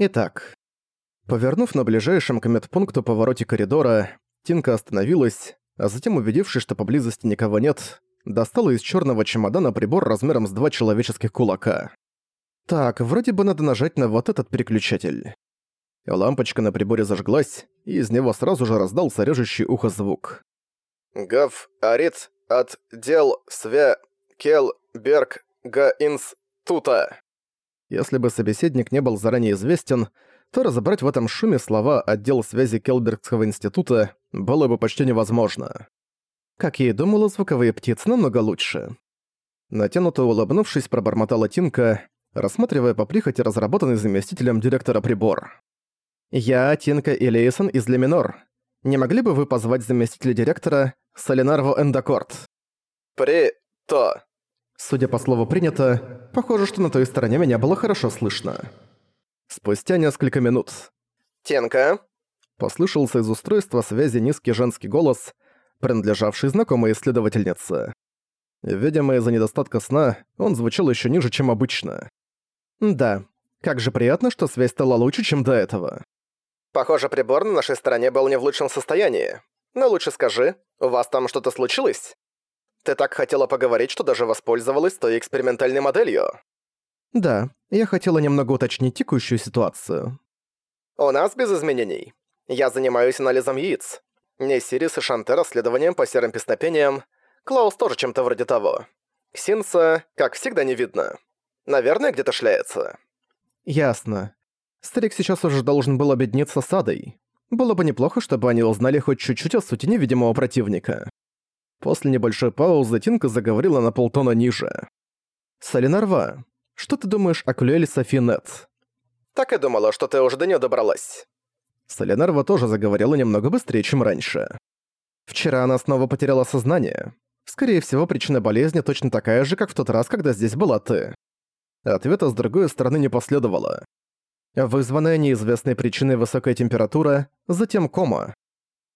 Итак, повернув на ближайшем к медпункту повороте коридора, Тинка остановилась, а затем, убедившись, что поблизости никого нет, достала из черного чемодана прибор размером с два человеческих кулака. Так, вроде бы надо нажать на вот этот переключатель. Лампочка на приборе зажглась, и из него сразу же раздался режущий ухо звук. «Гав, арит, от, дел, свя, кел, берг, га, инс, тута». Если бы собеседник не был заранее известен, то разобрать в этом шуме слова «отдел связи Келбергского института» было бы почти невозможно. Как я и думала, звуковые птицы намного лучше. Натянуто улыбнувшись, пробормотала Тинка, рассматривая по прихоти разработанный заместителем директора прибор. «Я Тинка Илейсон из Леминор. Не могли бы вы позвать заместителя директора Солинарво Эндокорт?» «При... то...» Судя по слову «принято», похоже, что на той стороне меня было хорошо слышно. Спустя несколько минут. «Тенка?» Послышался из устройства связи низкий женский голос, принадлежавший знакомой исследовательнице. Видимо, из-за недостатка сна он звучал еще ниже, чем обычно. «Да, как же приятно, что связь стала лучше, чем до этого». «Похоже, прибор на нашей стороне был не в лучшем состоянии. Но лучше скажи, у вас там что-то случилось?» Ты так хотела поговорить, что даже воспользовалась той экспериментальной моделью. Да, я хотела немного уточнить текущую ситуацию. У нас без изменений. Я занимаюсь анализом яиц. Несирис и Шанте расследованием по серым песнопениям. Клаус тоже чем-то вроде того. Ксинса, как всегда, не видно. Наверное, где-то шляется. Ясно. Старик сейчас уже должен был объединиться с Адой. Было бы неплохо, чтобы они узнали хоть чуть-чуть о сути невидимого противника. После небольшой паузы Тинка заговорила на полтона ниже. «Солинарва, что ты думаешь о Клюэль Софи Нет?» «Так и думала, что ты уже до неё добралась». Солинарва тоже заговорила немного быстрее, чем раньше. «Вчера она снова потеряла сознание. Скорее всего, причина болезни точно такая же, как в тот раз, когда здесь была ты». Ответа с другой стороны не последовало. Вызванная неизвестной причиной высокая температура, затем кома.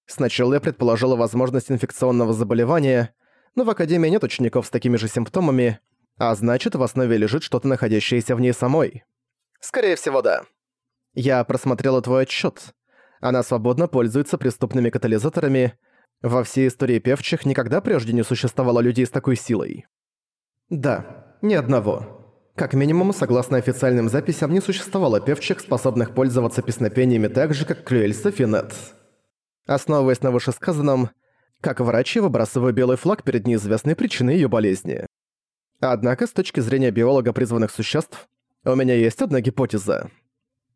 Сначала я предположила возможность инфекционного заболевания, но в Академии нет учеников с такими же симптомами, а значит, в основе лежит что-то, находящееся в ней самой. Скорее всего, да. Я просмотрела твой отчет. Она свободно пользуется преступными катализаторами. Во всей истории певчих никогда прежде не существовало людей с такой силой. Да, ни одного. Как минимум, согласно официальным записям, не существовало певчих, способных пользоваться песнопениями так же, как Клюэль Софинет. Основываясь на вышесказанном, как врач я выбрасываю белый флаг перед неизвестной причиной её болезни. Однако, с точки зрения биолога призванных существ, у меня есть одна гипотеза.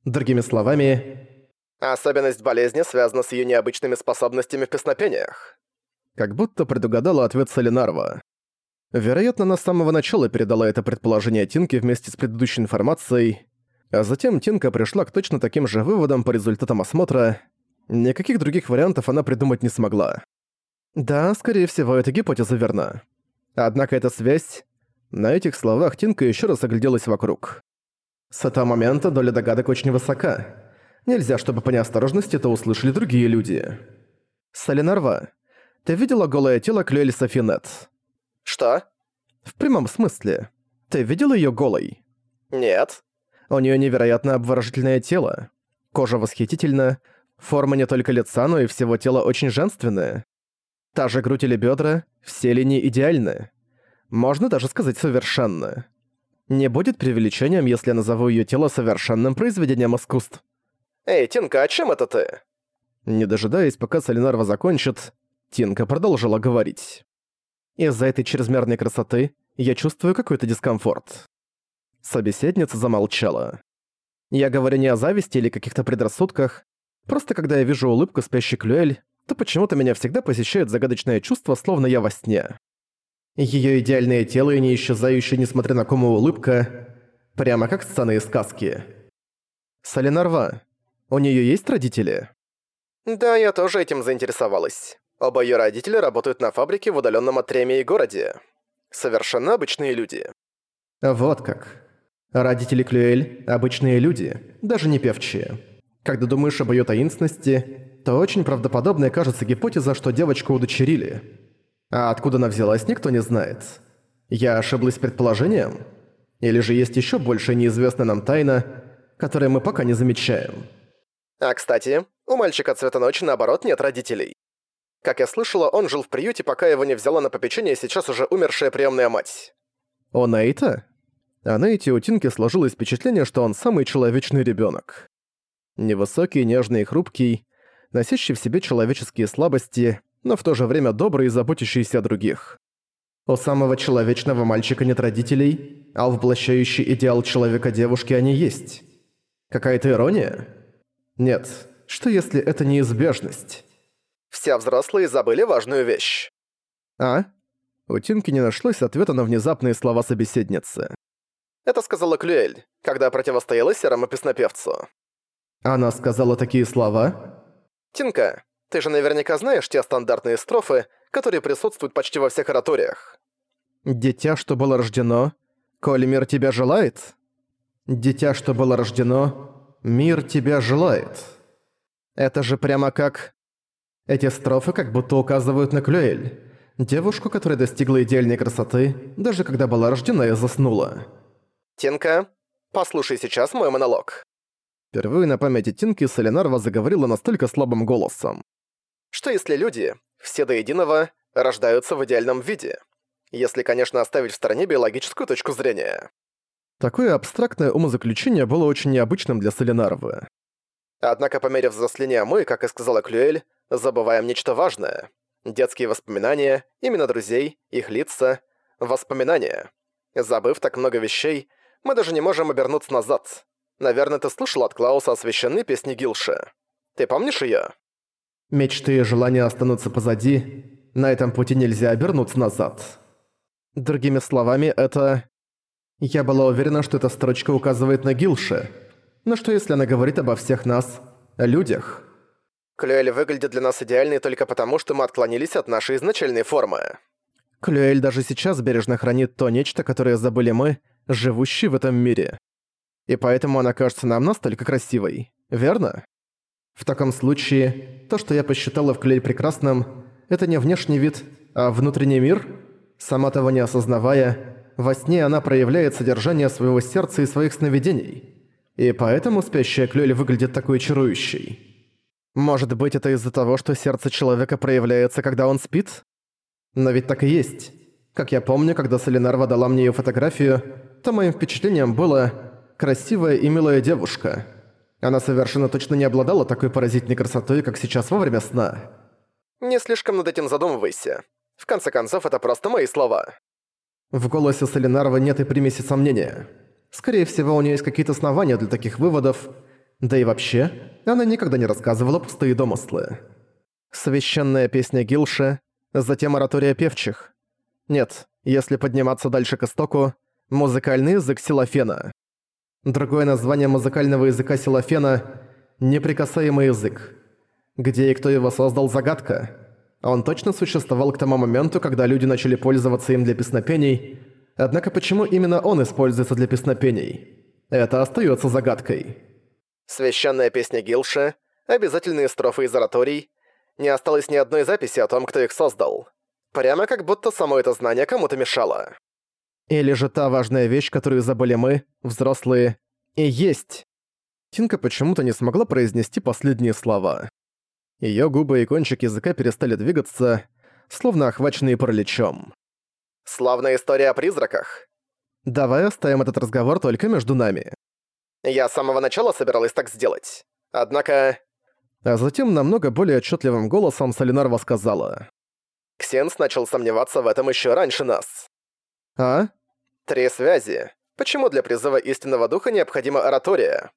Другими словами... Особенность болезни связана с её необычными способностями в песнопениях. Как будто предугадала ответ Солинарва. Вероятно, она с самого начала передала это предположение Тинке вместе с предыдущей информацией, а затем Тинка пришла к точно таким же выводам по результатам осмотра, Никаких других вариантов она придумать не смогла. Да, скорее всего, эта гипотеза верна. Однако эта связь... На этих словах Тинка еще раз огляделась вокруг. С этого момента доля догадок очень высока. Нельзя, чтобы по неосторожности это услышали другие люди. Солинарва, ты видела голое тело Клюэль Софинет? Что? В прямом смысле. Ты видела ее голой? Нет. У нее невероятно обворожительное тело. Кожа восхитительна, Форма не только лица, но и всего тела очень женственная. Та же грудь или бедра, все линии идеальны. Можно даже сказать совершенно. Не будет преувеличением, если я назову ее тело совершенным произведением искусств. «Эй, Тинка, о чем это ты?» Не дожидаясь, пока Солинарва закончит, Тинка продолжила говорить. «Из-за этой чрезмерной красоты я чувствую какой-то дискомфорт». Собеседница замолчала. Я говорю не о зависти или каких-то предрассудках, Просто когда я вижу улыбку спящей Клюэль, то почему-то меня всегда посещает загадочное чувство, словно я во сне. Её идеальное тело и не исчезающая, несмотря на кому улыбка, прямо как сцены из сказки. Солинарва, у неё есть родители? Да, я тоже этим заинтересовалась. Оба её родителя работают на фабрике в удалённом от Тремии городе. Совершенно обычные люди. Вот как. Родители Клюэль – обычные люди, даже не певчие. Когда думаешь об её таинственности, то очень правдоподобной кажется гипотеза, что девочку удочерили. А откуда она взялась, никто не знает. Я ошиблась предположением? Или же есть ещё большая неизвестная нам тайна, которые мы пока не замечаем. А кстати, у мальчика цвета ночи наоборот нет родителей. Как я слышала, он жил в приюте, пока его не взяла на попечение сейчас уже умершая приемная мать. О Нейта? А Нейте у Тинки сложилось впечатление, что он самый человечный ребенок. Невысокий, нежный и хрупкий, носящий в себе человеческие слабости, но в то же время добрый и заботящийся о других. У самого человечного мальчика нет родителей, а воплощающий идеал человека-девушки они есть. Какая-то ирония? Нет. Что если это неизбежность? Все взрослые забыли важную вещь. А? У Тинки не нашлось ответа на внезапные слова собеседницы. Это сказала Клюэль, когда противостояла серому песнопевцу. Она сказала такие слова? Тинка, ты же наверняка знаешь те стандартные строфы, которые присутствуют почти во всех ораториях. «Дитя, что было рождено, коли мир тебя желает?» «Дитя, что было рождено, мир тебя желает». Это же прямо как... Эти строфы как будто указывают на Клюэль, девушку, которая достигла идеальной красоты, даже когда была рождена и заснула. Тинка, послушай сейчас мой монолог. Впервые на памяти Тинки Соленарва заговорила настолько слабым голосом. Что если люди, все до единого, рождаются в идеальном виде? Если, конечно, оставить в стороне биологическую точку зрения. Такое абстрактное умозаключение было очень необычным для Соленарвы. Однако по мере взросления мы, как и сказала Клюэль, забываем нечто важное. Детские воспоминания, именно друзей, их лица, воспоминания. Забыв так много вещей, мы даже не можем обернуться назад. Наверное, ты слышал от Клауса о священной песне Гилши. Ты помнишь её? Мечты и желания останутся позади, на этом пути нельзя обернуться назад. Другими словами, это... Я была уверена, что эта строчка указывает на Гилше. Но что если она говорит обо всех нас, о людях? Клюэль выглядит для нас идеальной только потому, что мы отклонились от нашей изначальной формы. Клюэль даже сейчас бережно хранит то нечто, которое забыли мы, живущие в этом мире. И поэтому она кажется нам настолько красивой, верно? В таком случае, то, что я посчитала в Клюэль прекрасным, это не внешний вид, а внутренний мир? Сама того не осознавая, во сне она проявляет содержание своего сердца и своих сновидений. И поэтому спящая Клюэль выглядит такой чарующей. Может быть, это из-за того, что сердце человека проявляется, когда он спит? Но ведь так и есть. Как я помню, когда Солинарва дала мне её фотографию, то моим впечатлением было «красивая и милая девушка». Она совершенно точно не обладала такой поразительной красотой, как сейчас во время сна. Не слишком над этим задумывайся. В конце концов, это просто мои слова. В голосе Солинарова нет и примеси сомнения. Скорее всего, у нее есть какие-то основания для таких выводов, да и вообще, она никогда не рассказывала пустые домыслы. Священная песня Гилши, затем оратория певчих. Нет, если подниматься дальше к истоку, музыкальный язык Силофена. Другое название музыкального языка Силофена – неприкасаемый язык. Где и кто его создал – загадка. Он точно существовал к тому моменту, когда люди начали пользоваться им для песнопений, однако почему именно он используется для песнопений? Это остается загадкой. Священная песня Гилши, обязательные строфы из ораторий. Не осталось ни одной записи о том, кто их создал. Прямо как будто само это знание кому-то мешало. Или же та важная вещь, которую забыли мы, взрослые, и есть. Тинка почему-то не смогла произнести последние слова. Её губы и кончик языка перестали двигаться, словно охваченные параличом. «Славная история о призраках». «Давай оставим этот разговор только между нами». Я с самого начала собиралась так сделать. Однако... А затем намного более отчетливым голосом Солинарва сказала. Ксенс начал сомневаться в этом еще раньше нас. А? Три связи. Почему для призыва истинного духа необходима оратория?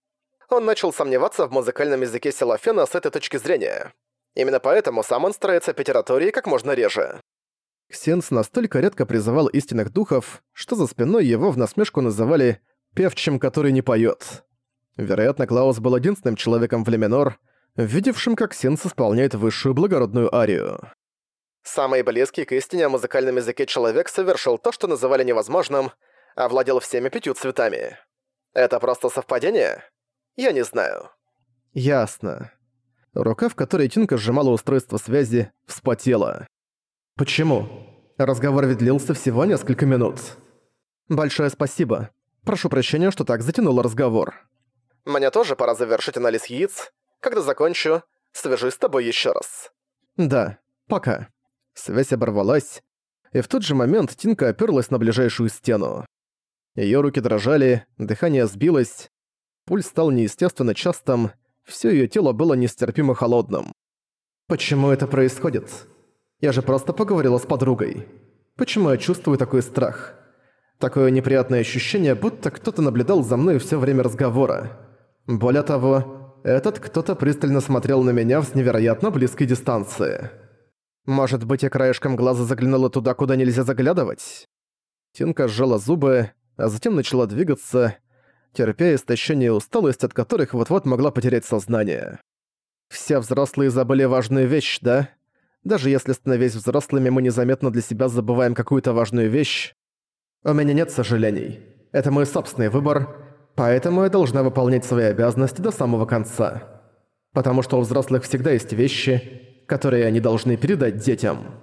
Он начал сомневаться в музыкальном языке Силофена с этой точки зрения. Именно поэтому сам он старается петь оратории как можно реже. Ксенс настолько редко призывал истинных духов, что за спиной его в насмешку называли певчим, который не поет. Вероятно, Клаус был единственным человеком в Леминор, видевшим, как Синс исполняет высшую благородную арию. Самый близкий к истине о музыкальном языке человек совершил то, что называли невозможным, овладел всеми пятью цветами. Это просто совпадение? Я не знаю. Ясно. Рука, в которой Тинка сжимала устройство связи, вспотела. Почему? Разговор ведь длился всего несколько минут. Большое спасибо. Прошу прощения, что так затянуло разговор. Мне тоже пора завершить анализ яиц. Когда закончу, свяжусь с тобой еще раз». «Да, пока». Связь оборвалась, и в тот же момент Тинка оперлась на ближайшую стену. Её руки дрожали, дыхание сбилось, пульс стал неестественно частым, всё её тело было нестерпимо холодным. «Почему это происходит? Я же просто поговорила с подругой. Почему я чувствую такой страх? Такое неприятное ощущение, будто кто-то наблюдал за мной всё время разговора. Более того, этот кто-то пристально смотрел на меня с невероятно близкой дистанции. Может быть, я краешком глаза заглянула туда, куда нельзя заглядывать?» Тинка сжала зубы, а затем начала двигаться, терпя истощение и усталость, от которых вот-вот могла потерять сознание. Все взрослые забыли важную вещь, да? Даже если, становясь взрослыми, мы незаметно для себя забываем какую-то важную вещь. У меня нет сожалений. Это мой собственный выбор, поэтому я должна выполнять свои обязанности до самого конца. Потому что у взрослых всегда есть вещи, которые они должны передать детям.